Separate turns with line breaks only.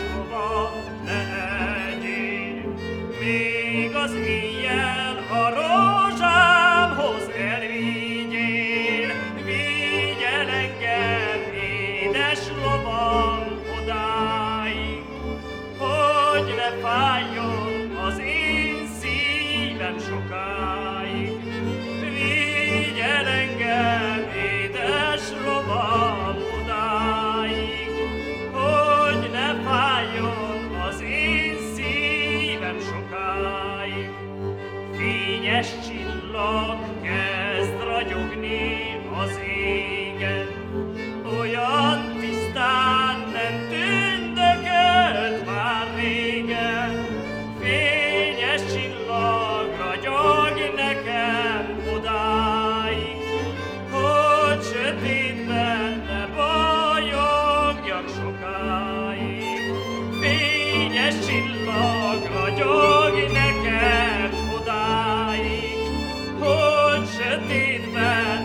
máshova ne egyél, még az éjjel a rózsámhoz elvigyél, vigyel engem, édes lovam odáig, hogy ne fájjon az én szívem sokáig. fényes csillag kezd ragyogni az égen. Olyan tisztán nem tündökölt már régen, fényes csillag ragyog nekem odáig, hogy sötétben ne bajogjak sokáig. Fényes csillag ragyog big.